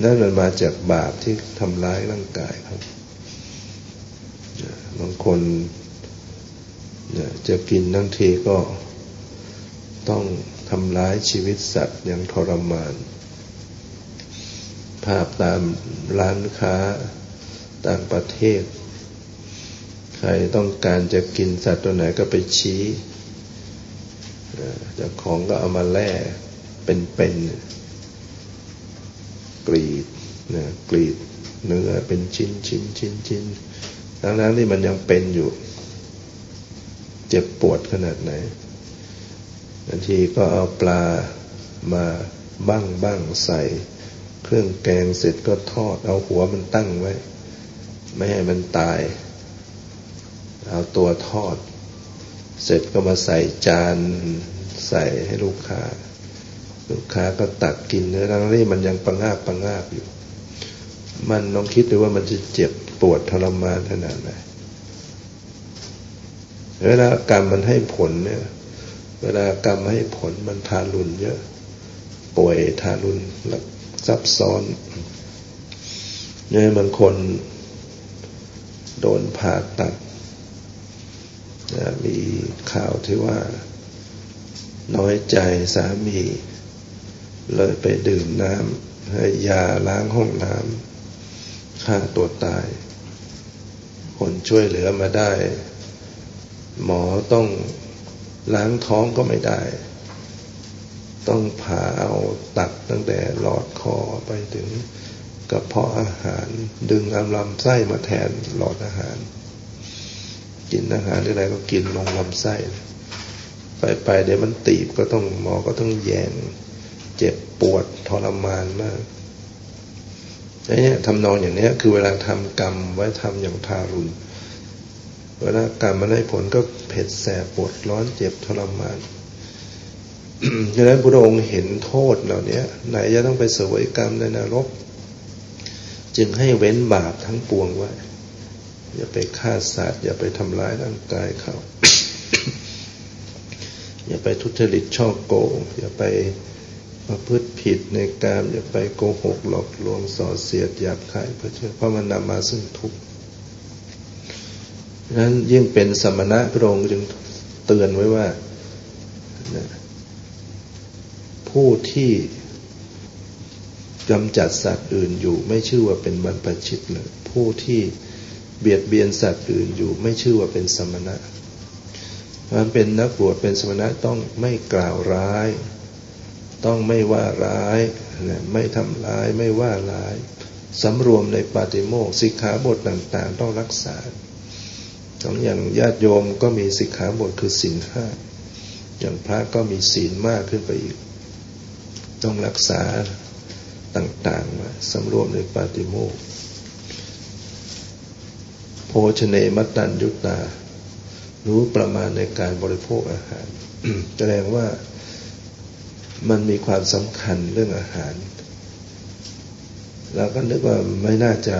นั่นมันมาจากบาปที่ทำร้ายร่างกายครับบางคนจะกินทั้งทีก็ต้องทำร้ายชีวิตสัตว์อย่างทรมาน ภาพตามร้านค้าต่างประเทศ ครต้องการจะกินสัตว์ตัวไหนก็ไปชี้เจ้าของก็เอามาแล่เป็นๆกรีดนะกรีดเนื้อเป็นชิ้นชิ้นชิ้นชิ้นทั้งนั้นที่มันยังเป็นอยู่ เจ็บปวดขนาดไหนบางทีก็เอาปลามาบ้างบ้างใส่ เครื่องแกงเสร็จก็ทอด เอาหัวมันตั้งไว้ ไม่ให้มันตาย ตัวทอด เสร็จก็มาใส่จานใส่ให้ลูกค้า ลูกค้าก็ตักกินเนื้อทั้งที่มันยังปังาบปังาบอยู่ มันลองคิดดูว่ามันจะเจ็บปวดทรมานขนาดไหนเวลากรรมมันให้ผลเนี่ย เวลากรรมให้ผลมันทารุณเยอะ ป่วยทารุณซับซ้อนเนี่ยบางคนโดนผ่าตัด มีข่าวที่ว่า น้อยใจสามี เลยไปดื่มน้ำให้ยาล้างห้องน้ำฆ่าตัวตาย คนช่วยเหลือมาได้ หมอต้องล้างท้องก็ไม่ได้ ต้องผ่าเอาตัดตั้งแต่หลอดคอไปถึงกระเพาะอาหาร ดึงลำไส้มาแทนหลอดอาหาร กินอาหารหรืออะไรก็กินลงลำไส้ ไปไปเดี๋ยวมันตีบก็ต้องหมอก็ต้องแยง เจ็บปวดทรมานมากนี่ทำนองอย่างเนี้ย คือเวลาทำกรรมไว้ทำอย่างทารุณเวลากรรมมันให้ผลก็เผ็ดแสบปวดร้อนเจ็บทรมานดังนั้นพระองค์เห็นโทษเหล่านี้ไหนจะต้องไปเสวยกรรมในนรก จึงให้เว้นบาปทั้งปวงไว้ อย่าไปฆ่าสัตว์อย่าไปทำร้ายร่างกายเขา อย่าไปทุจริตช่อโกง อย่าไปประพฤติผิดในการอย่าไปโกหกหลอกลวงส่อเสียดหยาบคายเพราะมันนำมาซึ่งทุกข์นั้นยิ่งเป็นสมณะพระองค์จึงเตือนไว้ว่า ผู้ที่กำจัดสัตว์อื่นอยู่ไม่ชื่อว่าเป็นบรรพชิตเลยผู้ที่ เบียดเบียนสัตว์อื่นอยู่ไม่ชื่อว่าเป็นสมณะมันเป็นนักบวชเป็นสมณะต้องไม่กล่าวร้าย ต้องไม่ว่าร้ายไม่ทำร้ายไม่ว่าร้ายสำรวมในปาติโมกสิกขาบทต่างๆ ต้องรักษาสองอย่างญาติโยมก็มีสิกขาบทคือศีลห้าอย่างพระก็มีศีลมากขึ้นไปอีก ต้องรักษาต่างๆมาสำรวมในปาติโมก โภชเนมัตตัญยุตา รู้ประมาณในการบริโภคอาหาร แสดงว่ามันมีความสำคัญเรื่องอาหารเราก็นึกว่าไม่น่าจะ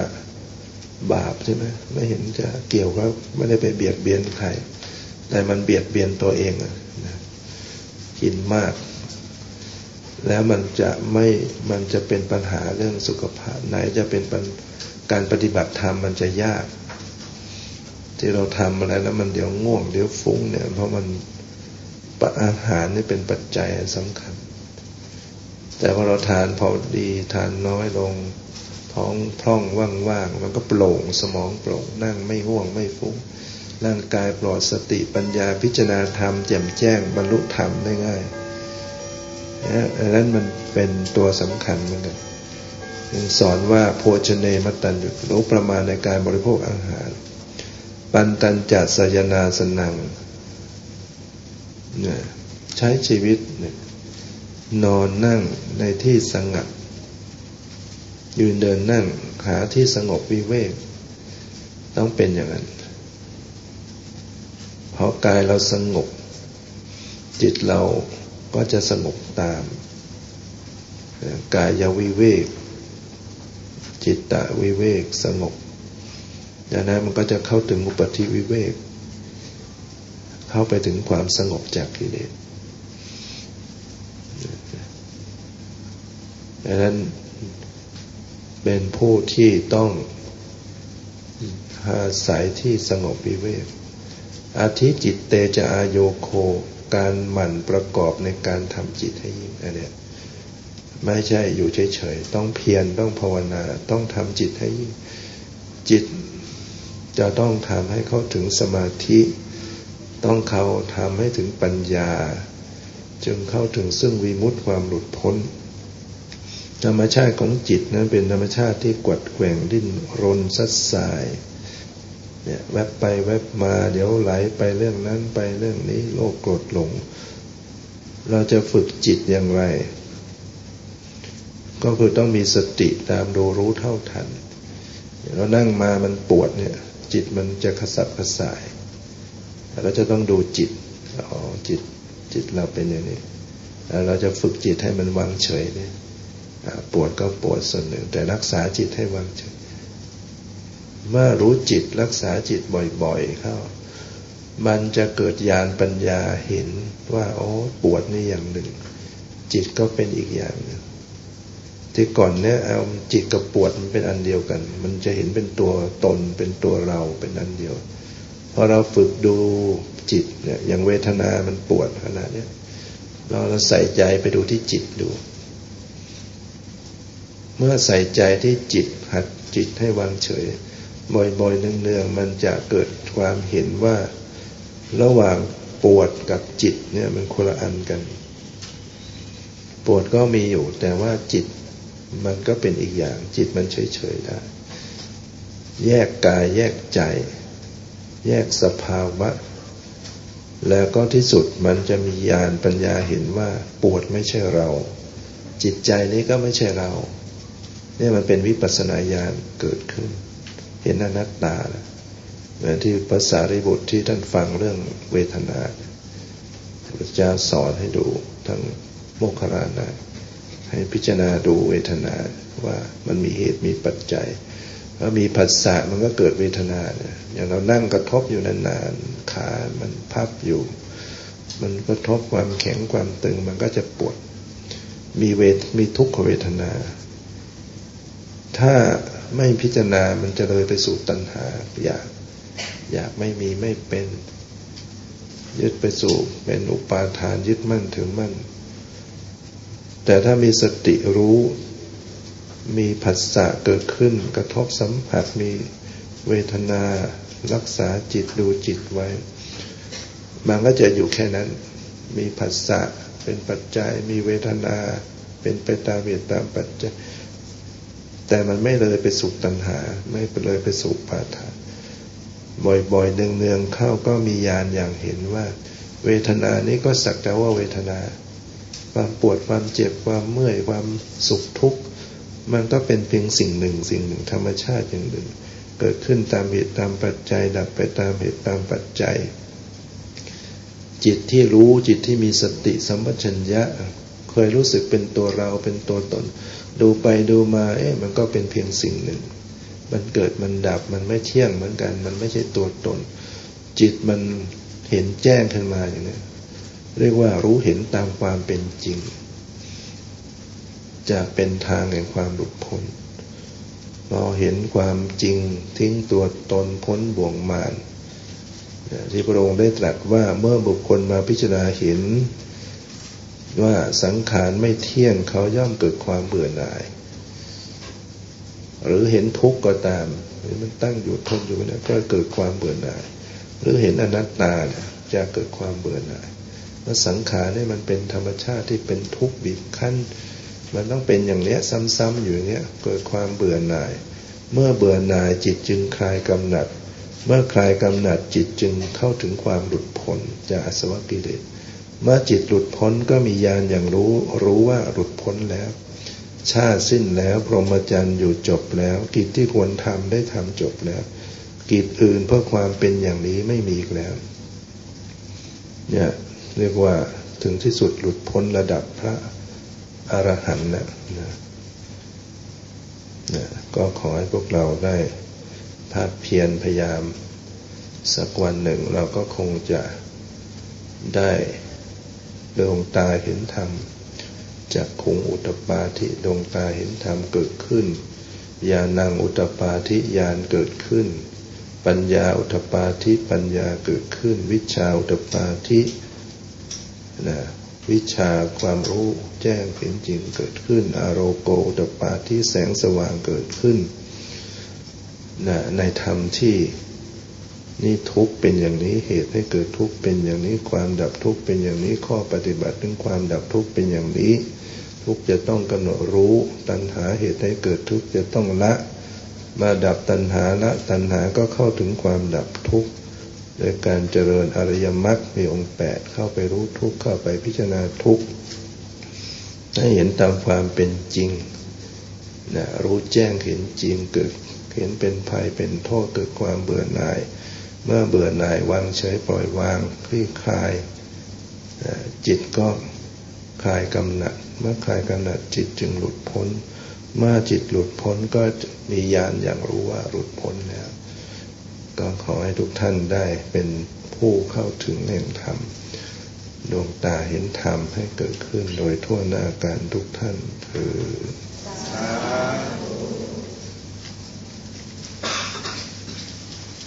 บาปใช่ไหมไม่เห็นจะเกี่ยวกับไม่ได้ไปเบียดเบียนใคร แต่มันเบียดเบียนตัวเองนะกินมาก แล้วมันจะไม่มันจะเป็นปัญหาเรื่องสุขภาพไหนจะเป็นการปฏิบัติธรรมมันจะยาก ที่เราทำอะไรแล้วมันเดี๋ยวง่วงเดี๋ยวฟุ้งเนี่ยเพราะมันอาหารนี่เป็นปัจจัยสำคัญ แต่พอเราทานพอดีทานน้อยลงท้องพร่องว่างๆมันก็โปร่งสมองโปร่งนั่งไม่ง่วงไม่ฟุ้งร่างกายปลอดสติปัญญาพิจารณาธรรมแจ่มแจ้งบรรลุธรรมได้ง่ายนะอันนั้นมันเป็นตัวสำคัญเหมือนกันสอนว่าโภชเนมตันรู้ประมาณในการบริโภคอาหาร ปันตันจัดสยนาสนังนใช้ชีวิตเนี่ยนอนนั่งในที่สงัด ยืนเดินนั่งหาที่สงบวิเวก ต้องเป็นอย่างนั้นเพราะกายเราสงบ จิตเราก็จะสงบตาม กายวิเวก จิตตะวิเวกสงบ ดังนั้นมันก็จะเข้าถึงอุปธิวิเวก เข้าไปถึงความสงบจากกิเลสดังนั้นเป็นผู้ที่ต้องอาศัยที่สงบวิเวกอาทิจิตเตจะอายโคการหมั่นประกอบในการทำจิตให้ยิ่งอันนี้ไม่ใช่อยู่เฉยๆ ต้องเพียรต้องภาวนา ต้องทำจิตให้ยิ่ง จิต จะต้องทำให้เขาถึงสมาธิ ต้องเขาทำให้ถึงปัญญา จึงเข้าถึงซึ่งวิมุตติความหลุดพ้น ธรรมชาติของจิตนั้นเป็นธรรมชาติที่กวดแกว่งดิ้นรนสัดสายเนี่ยแวบไปแวบมาเดี๋ยวไหลไปเรื่องนั้นไปเรื่องนี้โลกโกรธหลง เราจะฝึกจิตอย่างไร ก็คือต้องมีสติตามดูรู้เท่าทันเรานั่งมามันปวดเนี่ย จิตมันจะขสับขสายเราจะต้องดูจิตอ๋อจิตจิตเราเป็นอย่างนี้เราจะฝึกจิตให้มันวางเฉยเนี่ยปวดก็ปวดส่วนหนึ่ง แต่รักษาจิตให้วางเฉย เมื่อรู้จิตรักษาจิตบ่อยๆเข้า มันจะเกิดญาณปัญญาเห็นว่า โอ้ปวดนี่อย่างหนึ่ง จิตก็เป็นอีกอย่างหนึ่ง ที่ก่อนเนี้ยเอาจิตกับปวดมันเป็นอันเดียวกัน มันจะเห็นเป็นตัวตนเป็นตัวเราเป็นอันเดียวพอเราฝึกดูจิตเนี่ยอย่างเวทนามันปวดขนาดเนี้เราเราใส่ใจไปดูที่จิตดู เมื่อใส่ใจที่จิตหัดจิตให้วางเฉย บ่อยๆเนืองๆมันจะเกิดความเห็นว่าระหว่างปวดกับจิตเนี่ยมันคนละอันกัน ปวดก็มีอยู่แต่ว่าจิต มันก็เป็นอีกอย่างจิตมันเฉยๆได้ แยกกายแยกใจ แยกสภาวะ แล้วก็ที่สุดมันจะมีญาณปัญญาเห็นว่าปวดไม่ใช่เรา จิตใจนี้ก็ไม่ใช่เรา เนี่ยมันเป็นวิปัสนาญาณเกิดขึ้น เห็นอนัตตาเหมือนที่ภาษาริบุตรที่ท่านฟังเรื่องเวทนาพระเจ้าสอนให้ดูทั้งโมคคารานะ ให้พิจารณาดูเวทนาว่ามันมีเหตุมีปัจจัยแล้วมีผัสสะมันก็เกิดเวทนาเนี่ยอย่างเรานั่งกระทบอยู่นานๆขามันพับอยู่ มันกระทบความแข็งความตึงมันก็จะปวด มีเวทมีทุกขเวทนา ถ้าไม่พิจารณามันจะเลยไปสู่ตัณหาอยากอยากไม่มีไม่เป็น ยึดไปสู่เป็นอุปาทานยึดมั่นถือมั่น แต่ถ้ามีสติรู้ มีผัสสะเกิดขึ้น กระทบสัมผัสมีเวทนา รักษาจิตดูจิตไว้ มันก็จะอยู่แค่นั้น มีผัสสะเป็นปัจจัย มีเวทนา เป็นไปตามเหตุตามปัจจัย แต่มันไม่เลยไปสู่ตัณหา ไม่เลยไปสู่ปาทานบ่อยๆเนืองๆเข้าก็มีญาณอย่างเห็นว่า เวทนานี้ก็สักแต่ว่าเวทนา ความปวดความเจ็บความเมื่อยความสุขทุกข์มันก็เป็นเพียงสิ่งหนึ่ง สิ่งหนึ่งธรรมชาติอย่างหนึ่ง เกิดขึ้นตามเหตุตามปัจจัย ดับไปตามเหตุตามปัจจัย จิตที่รู้จิตที่มีสติสัมปชัญญะ เคยรู้สึกเป็นตัวเราเป็นตัวตน ดูไปดูมาเอ๊ะมันก็เป็นเพียงสิ่งหนึ่ง มันเกิดมันดับมันไม่เที่ยงเหมือนกัน มันไม่ใช่ตัวตน จิตมันเห็นแจ้งขึ้นมาอย่างนี้ เรียกว่ารู้เห็นตามความเป็นจริง จะเป็นทางแห่งความหลุดพ้นพอเห็นความจริงทิ้งตัวตนพ้นบ่วงมารที่พระองค์ได้ตรัสว่าเมื่อบุคคลมาพิจารณาเห็น ว่าสังขารไม่เที่ยงเขาย่อมเกิดความเบื่อหน่าย หรือเห็นทุกข์ก็ตามหรือมันตั้งอยู่ทนอยู่นะก็เกิดความเบื่อหน่าย หรือเห็นอนัตตาจะเกิดความเบื่อหน่าย ว่าสังขารนี่มันเป็นธรรมชาติที่เป็นทุกข์บีบคั้น มันต้องเป็นอย่างเนี้ยซ้ำๆอยู่อย่างเนี้ยเกิดความเบื่อหน่าย เมื่อเบื่อหน่ายจิตจึงคลายกำหนัด เมื่อคลายกำหนัดจิตจึงเข้าถึงความหลุดพ้นจากอสวกิเลสเมื่อจิตหลุดพ้นก็มีญาณอย่างรู้รู้ว่าหลุดพ้นแล้ว ชาติสิ้นแล้วพรหมจรรย์อยู่จบแล้ว กิจที่ควรทำได้ทำจบแล้ว กิจอื่นเพื่อความเป็นอย่างนี้ไม่มีอีกแล้ว เนี่ย เรียกว่าถึงที่สุดหลุดพ้นระดับพระอรหันต์นะนะนะก็ขอให้พวกเราได้ภาพเพียรพยายาม สักวันหนึ่งเราก็คงจะได้ดวงตาเห็นธรรมจากคงอุตปาทิดวงตาเห็นธรรมเกิดขึ้นญาณังอุตปาทิญาณเกิดขึ้น ปัญญาอุตปาทิปัญญาเกิดขึ้น วิชาอุตปาทิ นะวิชาความรู้แจ้งเห็นจริงเกิดขึ้น อารโกตปาที่แสงสว่างเกิดขึ้นนะในธรรมที่นี่ทุกเป็นอย่างนี้เหตุให้เกิดทุกเป็นอย่างนี้ความดับทุกเป็นอย่างนี้ข้อปฏิบัติถึงความดับทุกเป็นอย่างนี้ ทุกจะต้องกำหนดรู้ตัณหาเหตุให้เกิดทุกจะต้องละมาดับตัณหาละตัณหาก็เข้าถึงความดับทุกข์ โดยการเจริญอริยมรรคมีองค์แปดเข้าไปรู้ทุกข์เข้าไปพิจารณาทุกข์ให้เห็นตามความเป็นจริงนะรู้แจ้งเห็นจริงเกิดเห็นเป็นภัยเป็นโทษเกิดความเบื่อหน่าย เมื่อเบื่อหน่ายวางเฉยปล่อยวางคลี่คลายจิตก็คลายกำหนัด เมื่อคลายกำหนัดจิตจึงหลุดพ้น เมื่อจิตหลุดพ้นก็มีญาณอย่างรู้ว่าหลุดพ้นแล้ว ก็ขอให้ทุกท่านได้เป็นผู้เข้าถึงแห่งธรรมดวงตาเห็นธรรมให้เกิดขึ้นโดยทั่วหน้าการทุกท่านคือ